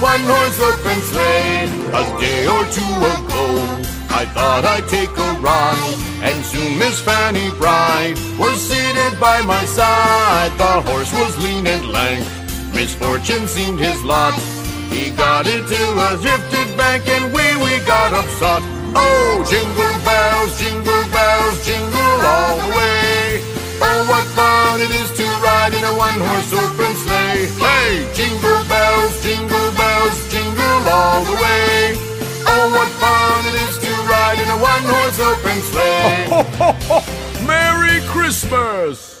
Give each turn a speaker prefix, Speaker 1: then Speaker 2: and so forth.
Speaker 1: Ride one-horse open sleigh. A day or two ago, I thought I'd take a ride, and soon Miss Fanny Bright was seated by my side. The horse was lean and lank, misfortune seemed his lot. He got into a drifted bank, and we we got upset. Oh, jingle bells, jingle bells, jingle all the way. Oh, what fun it is to ride in a one-horse open sleigh. Hey, jingle bells, jingle a one-horse open sleigh.
Speaker 2: Merry Christmas!